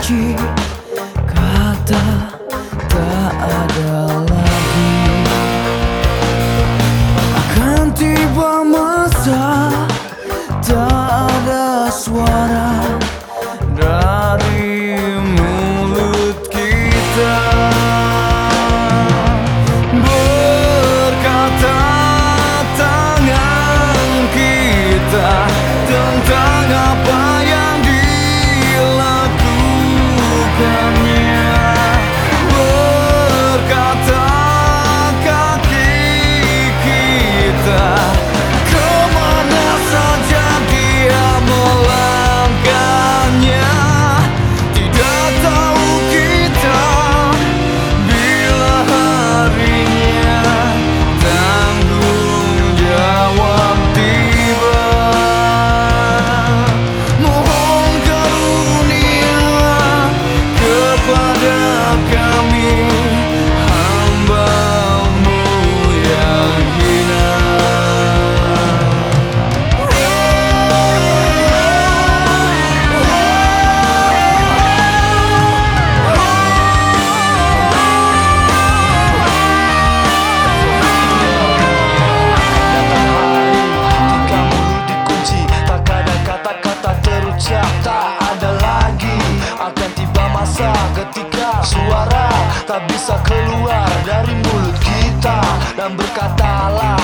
janji kata tak ada lagi. Akan tiba masa tak ada suara. ketika suara tak bisa keluar dari mulut kita dan berkatalah